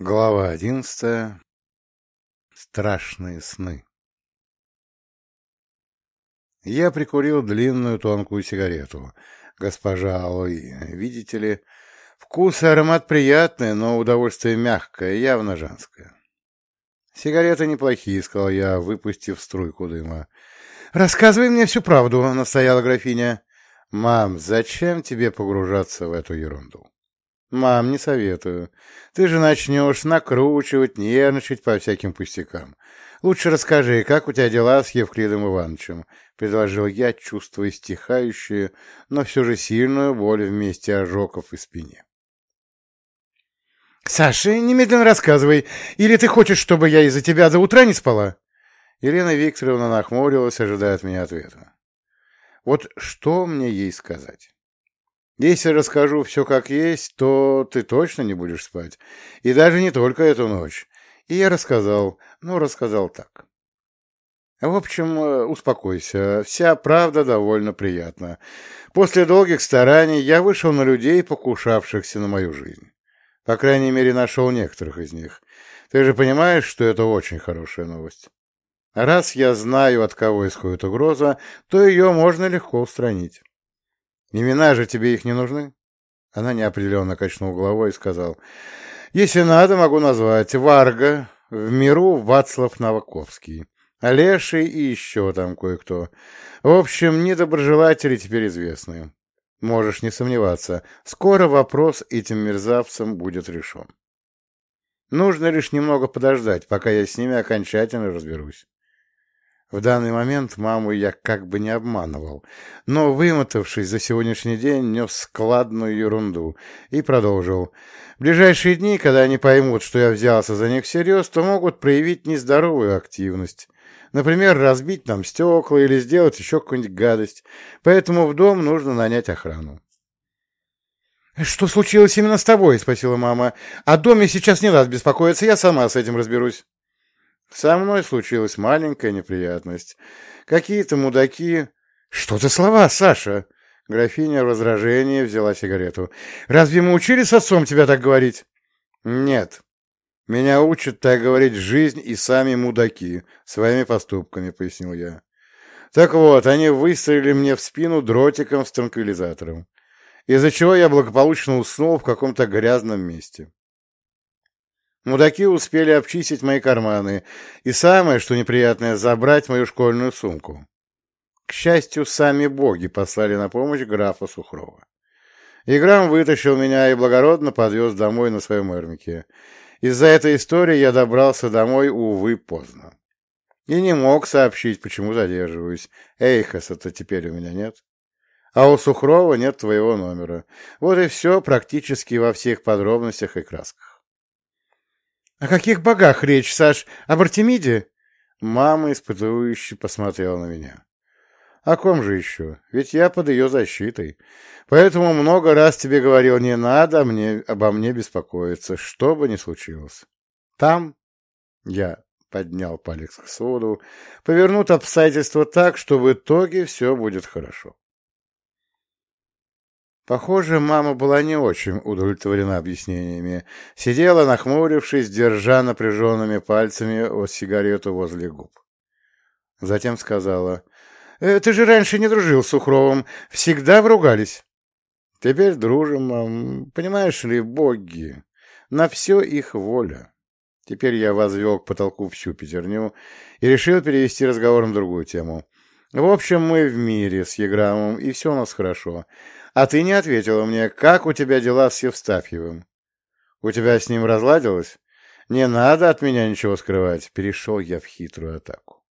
Глава одиннадцатая. Страшные сны. Я прикурил длинную тонкую сигарету. Госпожа ой, видите ли, вкус и аромат приятный, но удовольствие мягкое, явно женское. Сигареты неплохие, сказал я, выпустив струйку дыма. Рассказывай мне всю правду, настояла графиня. Мам, зачем тебе погружаться в эту ерунду? «Мам, не советую. Ты же начнешь накручивать, нервничать по всяким пустякам. Лучше расскажи, как у тебя дела с Евклидом Ивановичем?» — предложил я, чувствуя стихающую, но все же сильную боль вместе ожогов и спине. «Саша, немедленно рассказывай. Или ты хочешь, чтобы я из-за тебя до утра не спала?» Елена Викторовна нахмурилась, ожидая от меня ответа. «Вот что мне ей сказать?» Если расскажу все как есть, то ты точно не будешь спать. И даже не только эту ночь. И я рассказал, ну, рассказал так. В общем, э, успокойся, вся правда довольно приятна. После долгих стараний я вышел на людей, покушавшихся на мою жизнь. По крайней мере, нашел некоторых из них. Ты же понимаешь, что это очень хорошая новость. Раз я знаю, от кого исходит угроза, то ее можно легко устранить. Имена же тебе их не нужны? Она неопределенно качнула головой и сказал. Если надо, могу назвать. Варга, в миру Вацлав Новаковский, Олеший и еще там кое-кто. В общем, недоброжелатели теперь известны. Можешь не сомневаться, скоро вопрос этим мерзавцам будет решен. Нужно лишь немного подождать, пока я с ними окончательно разберусь. В данный момент маму я как бы не обманывал, но, вымотавшись за сегодняшний день, нес складную ерунду и продолжил. В ближайшие дни, когда они поймут, что я взялся за них всерьез, то могут проявить нездоровую активность. Например, разбить нам стекла или сделать еще какую-нибудь гадость. Поэтому в дом нужно нанять охрану. «Что случилось именно с тобой?» — спросила мама. «О доме сейчас не надо беспокоиться, я сама с этим разберусь». Со мной случилась маленькая неприятность. Какие-то мудаки... Что за слова, Саша? Графиня в возражении взяла сигарету. Разве мы учили с отцом тебя так говорить? Нет. Меня учат так говорить жизнь и сами мудаки, своими поступками, пояснил я. Так вот, они выстрелили мне в спину дротиком с транквилизатором, из-за чего я благополучно уснул в каком-то грязном месте. Мудаки успели обчистить мои карманы, и самое, что неприятное, забрать мою школьную сумку. К счастью, сами боги послали на помощь графа Сухрова. Играм вытащил меня и благородно подвез домой на своем эрмике. Из-за этой истории я добрался домой, увы, поздно. И не мог сообщить, почему задерживаюсь. Эйхоса-то теперь у меня нет. А у Сухрова нет твоего номера. Вот и все практически во всех подробностях и красках. «О каких богах речь, Саш? Об Артемиде?» Мама испытывающе посмотрела на меня. «О ком же еще? Ведь я под ее защитой. Поэтому много раз тебе говорил, не надо мне, обо мне беспокоиться, что бы ни случилось. Там...» Я поднял палец к своду. «Повернут обстоятельства так, что в итоге все будет хорошо». Похоже, мама была не очень удовлетворена объяснениями. Сидела, нахмурившись, держа напряженными пальцами сигарету возле губ. Затем сказала, «Э, «Ты же раньше не дружил с Сухровым, всегда вругались». «Теперь дружим, мам. Понимаешь ли, боги, на все их воля». Теперь я возвел к потолку всю пятерню и решил перевести разговор на другую тему. В общем, мы в мире с Еграмом, и все у нас хорошо. А ты не ответила мне, как у тебя дела с Евстафьевым? У тебя с ним разладилось? Не надо от меня ничего скрывать. Перешел я в хитрую атаку.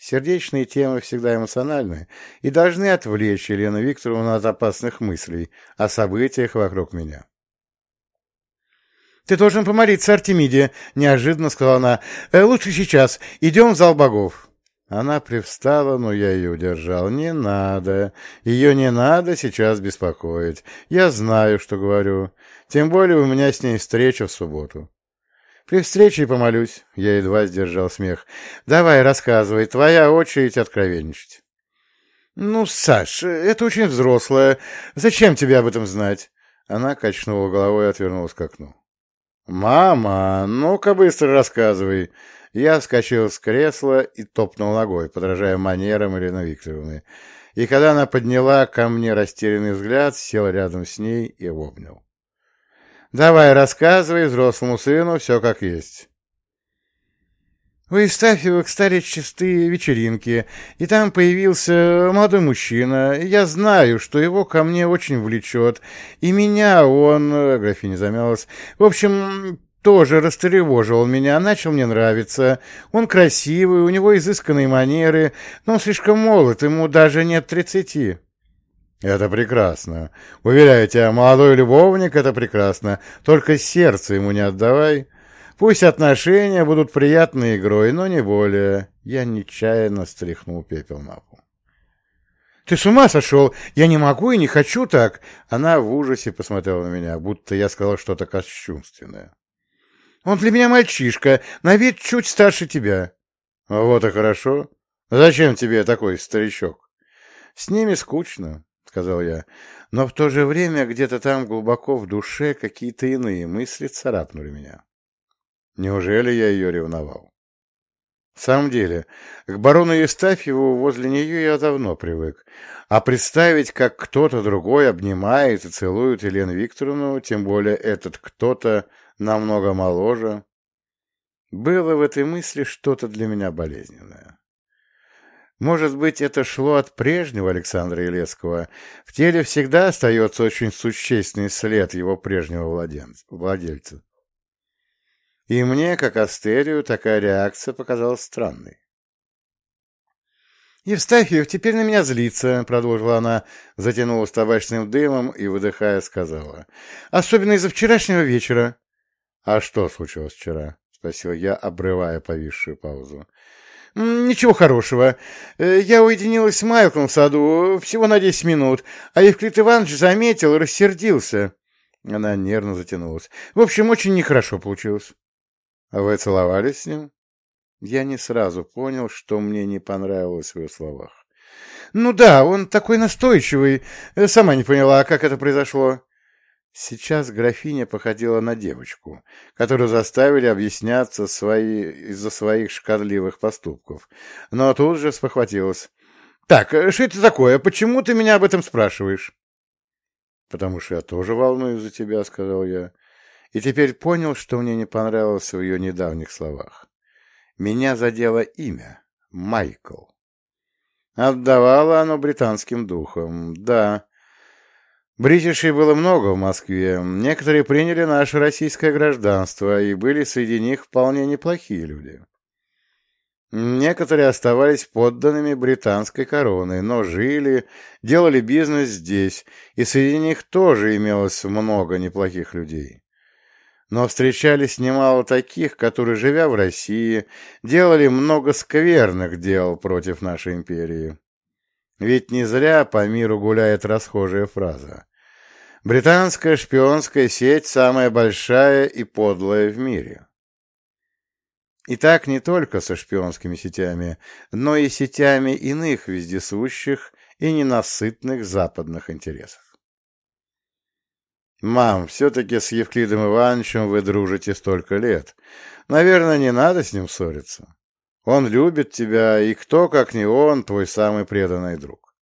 Сердечные темы всегда эмоциональны и должны отвлечь Елену Викторовну от опасных мыслей о событиях вокруг меня. «Ты должен помолиться Артемиде», — неожиданно сказала она. «Э, «Лучше сейчас. Идем в зал богов». Она привстала, но я ее удержал. «Не надо. Ее не надо сейчас беспокоить. Я знаю, что говорю. Тем более у меня с ней встреча в субботу». «При встрече помолюсь», — я едва сдержал смех. «Давай, рассказывай. Твоя очередь откровенничать». «Ну, Саш, это очень взрослое. Зачем тебе об этом знать?» Она качнула головой и отвернулась к окну. «Мама, ну-ка быстро рассказывай!» Я вскочил с кресла и топнул ногой, подражая манерам Елены Викторовны. И когда она подняла ко мне растерянный взгляд, сел рядом с ней и обнял. «Давай, рассказывай взрослому сыну все как есть». У Истафьевых стали чистые вечеринки, и там появился молодой мужчина. Я знаю, что его ко мне очень влечет, и меня он... Графиня замялась. В общем, тоже растревожил меня, начал мне нравиться. Он красивый, у него изысканные манеры, но он слишком молод, ему даже нет тридцати. Это прекрасно. Уверяю тебя, молодой любовник — это прекрасно. Только сердце ему не отдавай. Пусть отношения будут приятной игрой, но не более. Я нечаянно стряхнул пепел на пол. «Ты с ума сошел? Я не могу и не хочу так!» Она в ужасе посмотрела на меня, будто я сказал что-то кощунственное. «Он для меня мальчишка, на вид чуть старше тебя». «Вот и хорошо. Зачем тебе такой старичок?» «С ними скучно», — сказал я, но в то же время где-то там глубоко в душе какие-то иные мысли царапнули меня. Неужели я ее ревновал? В самом деле, к барону Евстафьеву возле нее я давно привык, а представить, как кто-то другой обнимает и целует Елену Викторовну, тем более этот кто-то намного моложе, было в этой мысли что-то для меня болезненное. Может быть, это шло от прежнего Александра Елецкого. В теле всегда остается очень существенный след его прежнего владельца. И мне, как Астерию, такая реакция показалась странной. «Евстафьев теперь на меня злится», — продолжила она, затянулась табачным дымом и, выдыхая, сказала. «Особенно из-за вчерашнего вечера». «А что случилось вчера?» — спросил я, обрывая повисшую паузу. «Ничего хорошего. Э, я уединилась с Майклом в саду всего на десять минут, а Евклид Иванович заметил и рассердился». Она нервно затянулась. «В общем, очень нехорошо получилось». А вы целовались с ним? Я не сразу понял, что мне не понравилось в его словах. Ну да, он такой настойчивый. Э, сама не поняла, как это произошло. Сейчас графиня походила на девочку, которую заставили объясняться свои... из-за своих шкодливых поступков. Но тут же спохватилась. «Так, э, что это такое? Почему ты меня об этом спрашиваешь?» «Потому что я тоже волнуюсь за тебя», — сказал я и теперь понял, что мне не понравилось в ее недавних словах. Меня задело имя — Майкл. Отдавало оно британским духом, да. Бритишей было много в Москве, некоторые приняли наше российское гражданство, и были среди них вполне неплохие люди. Некоторые оставались подданными британской короны, но жили, делали бизнес здесь, и среди них тоже имелось много неплохих людей. Но встречались немало таких, которые, живя в России, делали много скверных дел против нашей империи. Ведь не зря по миру гуляет расхожая фраза. Британская шпионская сеть самая большая и подлая в мире. И так не только со шпионскими сетями, но и сетями иных вездесущих и ненасытных западных интересов. «Мам, все-таки с Евклидом Ивановичем вы дружите столько лет. Наверное, не надо с ним ссориться. Он любит тебя, и кто, как не он, твой самый преданный друг.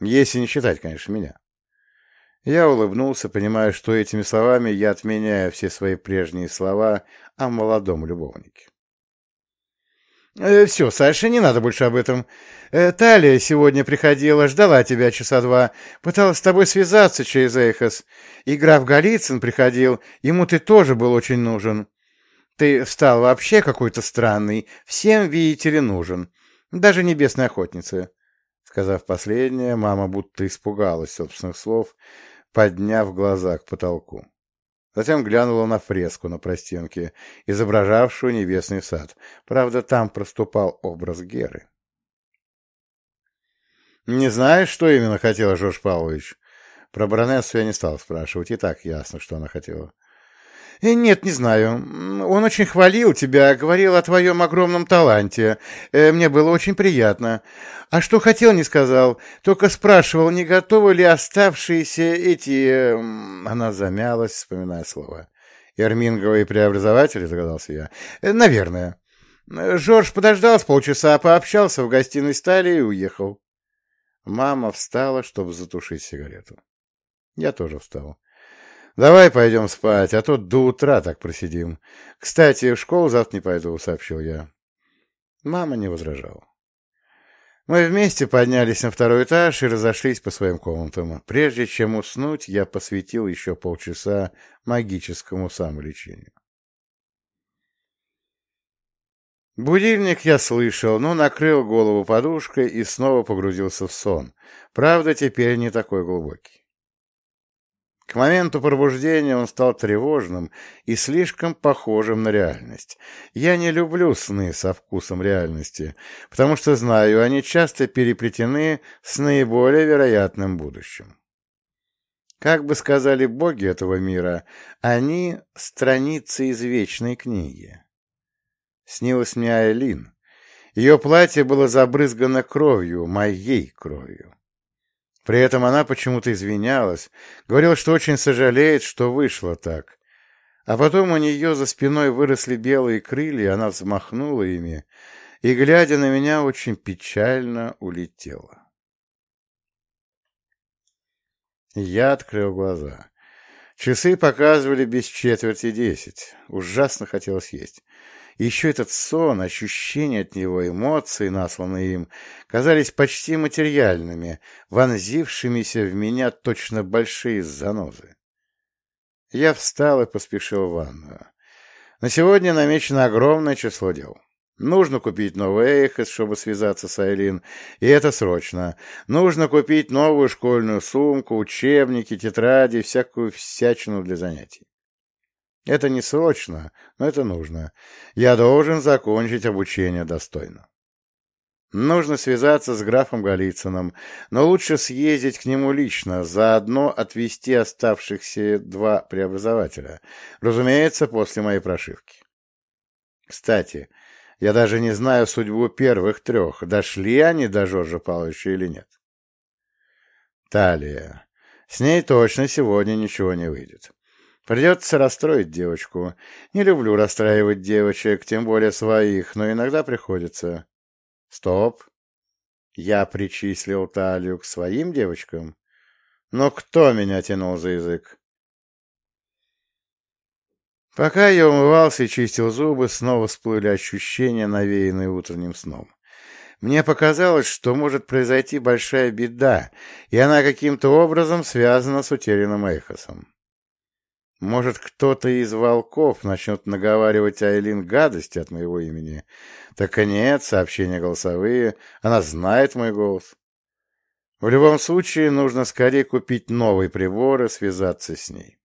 Если не считать, конечно, меня». Я улыбнулся, понимая, что этими словами я отменяю все свои прежние слова о молодом любовнике. Э, «Все, Саша, не надо больше об этом. Э, Талия сегодня приходила, ждала тебя часа два, пыталась с тобой связаться через Эхос. И граф Голицын приходил, ему ты тоже был очень нужен. Ты стал вообще какой-то странный, всем, видите ли, нужен. Даже небесной охотнице». Сказав последнее, мама будто испугалась собственных слов, подняв глаза к потолку. Затем глянула на фреску на простенке, изображавшую небесный сад. Правда, там проступал образ Геры. «Не знаешь, что именно хотела Жорж Павлович?» Про баронессу я не стал спрашивать, и так ясно, что она хотела. Э, «Нет, не знаю. Он очень хвалил тебя, говорил о твоем огромном таланте. Э, мне было очень приятно. А что хотел, не сказал. Только спрашивал, не готовы ли оставшиеся эти...» эм, Она замялась, вспоминая слова. «Эрминговые преобразователи», — догадался я. «Э, «Наверное». Жорж подождал с полчаса, пообщался в гостиной стали и уехал. Мама встала, чтобы затушить сигарету. Я тоже встал. Давай пойдем спать, а то до утра так просидим. Кстати, в школу завтра не пойду, — сообщил я. Мама не возражала. Мы вместе поднялись на второй этаж и разошлись по своим комнатам. Прежде чем уснуть, я посвятил еще полчаса магическому самолечению. Будильник я слышал, но накрыл голову подушкой и снова погрузился в сон. Правда, теперь не такой глубокий. К моменту пробуждения он стал тревожным и слишком похожим на реальность. Я не люблю сны со вкусом реальности, потому что знаю, они часто переплетены с наиболее вероятным будущим. Как бы сказали боги этого мира, они — страницы из вечной книги. Снилась мне Айлин. Ее платье было забрызгано кровью, моей кровью. При этом она почему-то извинялась, говорила, что очень сожалеет, что вышло так. А потом у нее за спиной выросли белые крылья, она взмахнула ими и, глядя на меня, очень печально улетела. Я открыл глаза. Часы показывали без четверти десять. Ужасно хотелось есть. Еще этот сон, ощущения от него, эмоции, насланные им, казались почти материальными, вонзившимися в меня точно большие занозы. Я встал и поспешил в ванную. На сегодня намечено огромное число дел. Нужно купить новый Эйхес, чтобы связаться с Айлин, и это срочно. Нужно купить новую школьную сумку, учебники, тетради, всякую всячину для занятий. Это не срочно, но это нужно. Я должен закончить обучение достойно. Нужно связаться с графом Голицыным, но лучше съездить к нему лично, заодно отвезти оставшихся два преобразователя, разумеется, после моей прошивки. Кстати, я даже не знаю судьбу первых трех, дошли они до Жоржа Павловича или нет. Талия. С ней точно сегодня ничего не выйдет. Придется расстроить девочку. Не люблю расстраивать девочек, тем более своих, но иногда приходится. Стоп. Я причислил талию к своим девочкам? Но кто меня тянул за язык? Пока я умывался и чистил зубы, снова всплыли ощущения, навеянные утренним сном. Мне показалось, что может произойти большая беда, и она каким-то образом связана с утерянным Эйхосом. Может, кто-то из волков начнет наговаривать Айлин гадости от моего имени. Так нет, сообщения голосовые. Она знает мой голос. В любом случае, нужно скорее купить новый прибор и связаться с ней.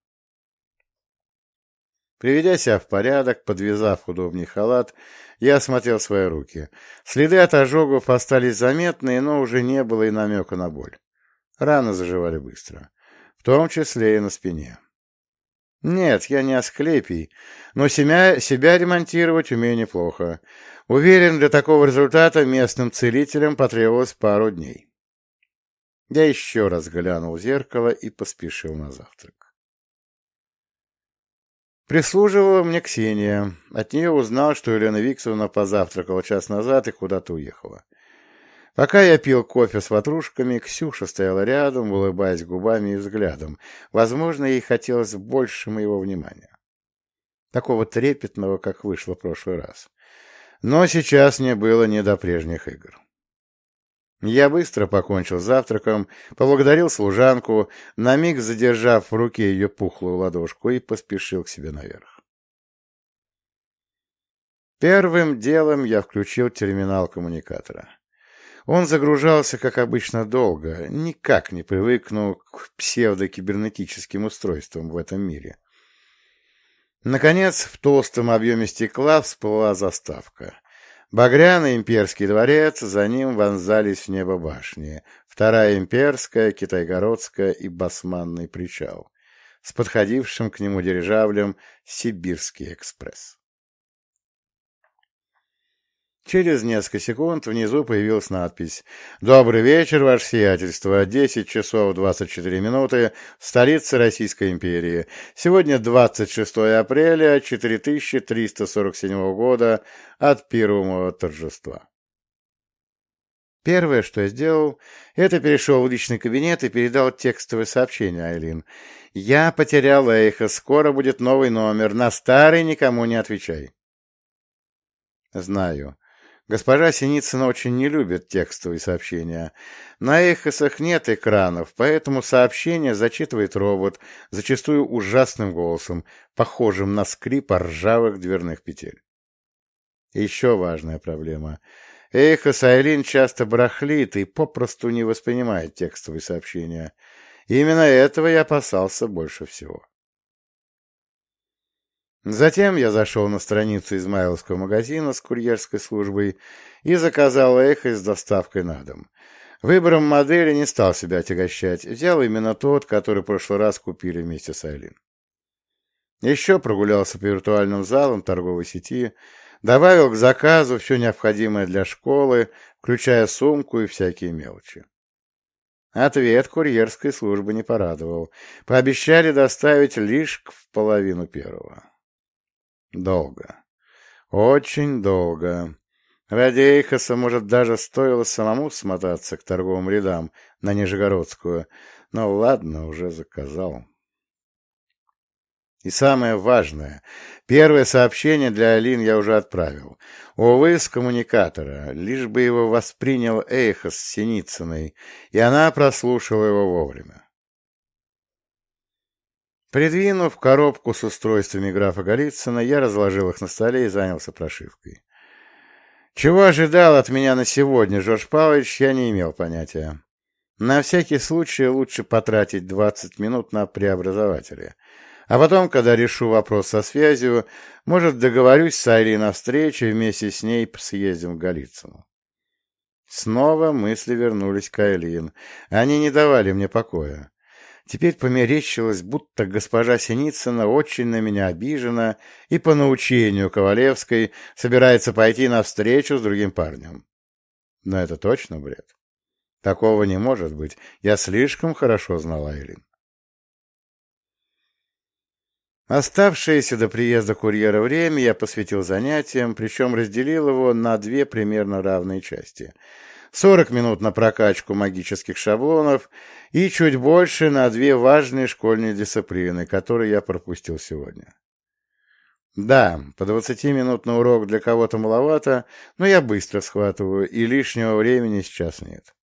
Приведя себя в порядок, подвязав удобней халат, я осмотрел свои руки. Следы от ожогов остались заметные, но уже не было и намека на боль. Раны заживали быстро, в том числе и на спине. Нет, я не Асклепий, но себя, себя ремонтировать умею неплохо. Уверен, для такого результата местным целителям потребовалось пару дней. Я еще раз глянул в зеркало и поспешил на завтрак. Прислуживала мне Ксения. От нее узнал, что Елена Викторовна позавтракала час назад и куда-то уехала. Пока я пил кофе с ватрушками, Ксюша стояла рядом, улыбаясь губами и взглядом. Возможно, ей хотелось больше моего внимания. Такого трепетного, как вышло в прошлый раз. Но сейчас мне было не до прежних игр. Я быстро покончил завтраком, поблагодарил служанку, на миг задержав в руке ее пухлую ладошку и поспешил к себе наверх. Первым делом я включил терминал коммуникатора. Он загружался, как обычно, долго, никак не привыкнув к псевдокибернетическим устройствам в этом мире. Наконец, в толстом объеме стекла всплыла заставка. Багряный имперский дворец, за ним вонзались в небо башни. Вторая имперская, китайгородская и басманный причал. с подходившим к нему дирижаблем «Сибирский экспресс». Через несколько секунд внизу появилась надпись «Добрый вечер, ваше сиятельство. 10 часов 24 минуты. Столица Российской империи. Сегодня 26 апреля 4347 года от первого торжества». Первое, что я сделал, это перешел в личный кабинет и передал текстовое сообщение Айлин. «Я потерял эхо. Скоро будет новый номер. На старый никому не отвечай». Знаю. Госпожа Синицына очень не любит текстовые сообщения. На эхосах нет экранов, поэтому сообщение зачитывает робот, зачастую ужасным голосом, похожим на скрип ржавых дверных петель. Еще важная проблема. Эхос Айлин часто барахлит и попросту не воспринимает текстовые сообщения. Именно этого я опасался больше всего. Затем я зашел на страницу Измайловского магазина с курьерской службой и заказал эхо с доставкой на дом. Выбором модели не стал себя отягощать, взял именно тот, который в прошлый раз купили вместе с Айлин. Еще прогулялся по виртуальным залам торговой сети, добавил к заказу все необходимое для школы, включая сумку и всякие мелочи. Ответ курьерской службы не порадовал. Пообещали доставить лишь в половину первого. Долго. Очень долго. Ради Эйхоса, может, даже стоило самому смотаться к торговым рядам на Нижегородскую, но ладно, уже заказал. И самое важное, первое сообщение для Алин я уже отправил. Увы, с коммуникатора, лишь бы его воспринял Эйхос с Синицыной, и она прослушала его вовремя. Придвинув коробку с устройствами графа Голицына, я разложил их на столе и занялся прошивкой. Чего ожидал от меня на сегодня Жорж Павлович, я не имел понятия. На всякий случай лучше потратить 20 минут на преобразователе. А потом, когда решу вопрос со связью, может, договорюсь с Айри на встрече, вместе с ней съездим в Голицыно. Снова мысли вернулись к Айлин. Они не давали мне покоя. Теперь померещилось, будто госпожа Синицына очень на меня обижена и по научению Ковалевской собирается пойти навстречу с другим парнем. Но это точно бред. Такого не может быть. Я слишком хорошо знала Айлин. Оставшееся до приезда курьера время я посвятил занятиям, причем разделил его на две примерно равные части — 40 минут на прокачку магических шаблонов и чуть больше на две важные школьные дисциплины, которые я пропустил сегодня. Да, по 20 минут на урок для кого-то маловато, но я быстро схватываю, и лишнего времени сейчас нет.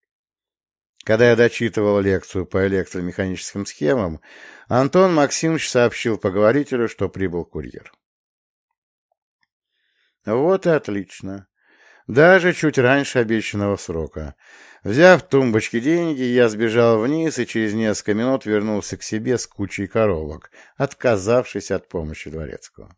Когда я дочитывал лекцию по электромеханическим схемам, Антон Максимович сообщил поговорителю, что прибыл курьер. Вот и отлично. Даже чуть раньше обещанного срока. Взяв тумбочки деньги, я сбежал вниз и через несколько минут вернулся к себе с кучей коробок, отказавшись от помощи дворецкого.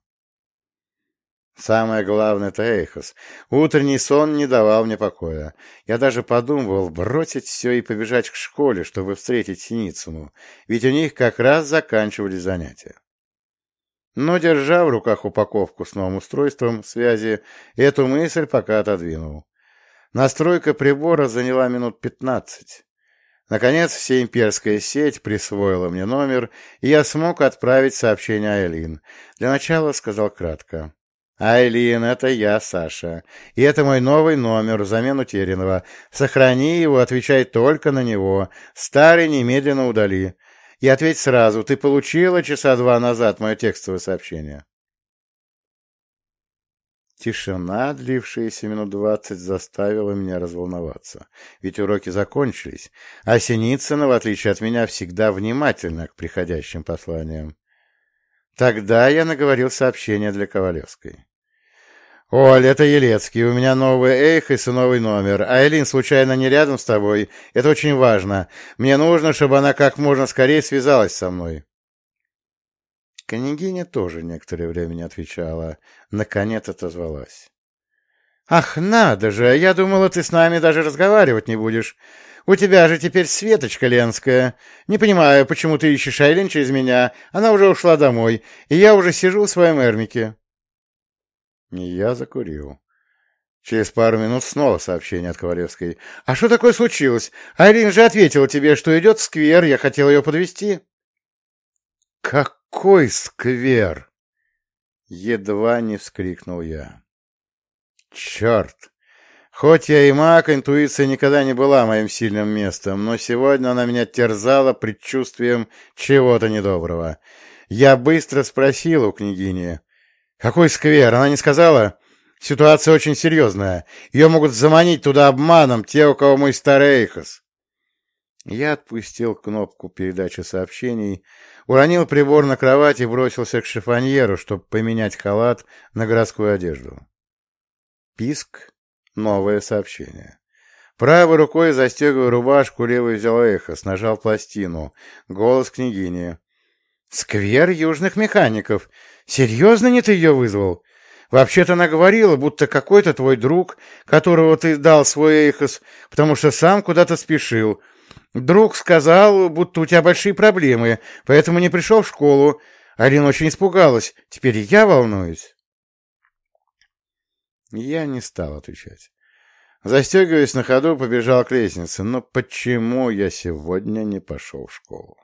Самое главное — это Эйхос. Утренний сон не давал мне покоя. Я даже подумывал бросить все и побежать к школе, чтобы встретить Синицыну, ведь у них как раз заканчивались занятия. Но, держа в руках упаковку с новым устройством связи, эту мысль пока отодвинул. Настройка прибора заняла минут пятнадцать. Наконец, всеимперская сеть присвоила мне номер, и я смог отправить сообщение Айлин. Для начала сказал кратко. «Айлин, это я, Саша. И это мой новый номер взамен утерянного. Сохрани его, отвечай только на него. Старый немедленно удали. И ответь сразу, ты получила часа два назад мое текстовое сообщение? Тишина, длившаяся минут двадцать, заставила меня разволноваться. Ведь уроки закончились, а Синицына, в отличие от меня, всегда внимательна к приходящим посланиям. Тогда я наговорил сообщение для Ковалевской. «Оль, это Елецкий. У меня новый эйх и новый номер. А Элин случайно не рядом с тобой? Это очень важно. Мне нужно, чтобы она как можно скорее связалась со мной». Княгиня тоже некоторое время не отвечала. Наконец отозвалась. Ах, надо же, я думала, ты с нами даже разговаривать не будешь. У тебя же теперь Светочка Ленская. Не понимаю, почему ты ищешь Айлин через меня. Она уже ушла домой, и я уже сижу в своем эрмике. Я закурил. Через пару минут снова сообщение от Ковалевской. «А что такое случилось? Айлин же ответила тебе, что идет сквер, я хотел ее подвести. «Какой сквер?» Едва не вскрикнул я. «Черт! Хоть я и маг, интуиция никогда не была моим сильным местом, но сегодня она меня терзала предчувствием чего-то недоброго. Я быстро спросил у княгини. «Какой сквер?» Она не сказала. «Ситуация очень серьезная. Ее могут заманить туда обманом те, у кого мой старый Эйхос». Я отпустил кнопку передачи сообщений, уронил прибор на кровать и бросился к шифоньеру, чтобы поменять халат на городскую одежду. Писк. Новое сообщение. Правой рукой застегивая рубашку, левой взял эхос, нажал пластину. Голос княгини. «Сквер южных механиков. Серьезно не ты ее вызвал? Вообще-то она говорила, будто какой-то твой друг, которого ты дал свой эхос, потому что сам куда-то спешил. Друг сказал, будто у тебя большие проблемы, поэтому не пришел в школу. Алина очень испугалась. Теперь я волнуюсь». Я не стал отвечать. Застегиваясь на ходу, побежал к лестнице. Но почему я сегодня не пошел в школу?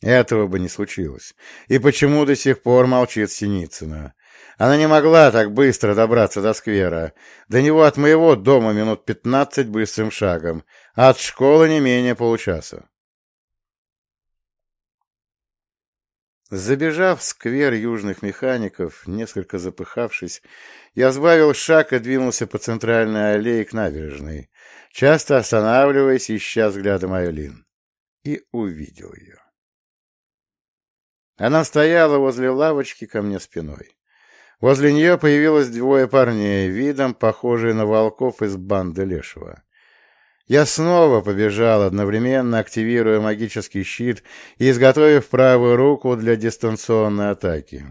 Этого бы не случилось. И почему до сих пор молчит Синицына? Она не могла так быстро добраться до сквера. До него от моего дома минут пятнадцать быстрым шагом, а от школы не менее получаса. Забежав в сквер южных механиков, несколько запыхавшись, я сбавил шаг и двинулся по центральной аллее к набережной, часто останавливаясь, ища взглядом Айлин. И увидел ее. Она стояла возле лавочки ко мне спиной. Возле нее появилось двое парней, видом похожие на волков из банды Лешего. Я снова побежал, одновременно активируя магический щит и изготовив правую руку для дистанционной атаки.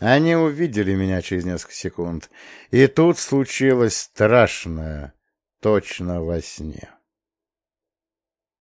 Они увидели меня через несколько секунд, и тут случилось страшное, точно во сне.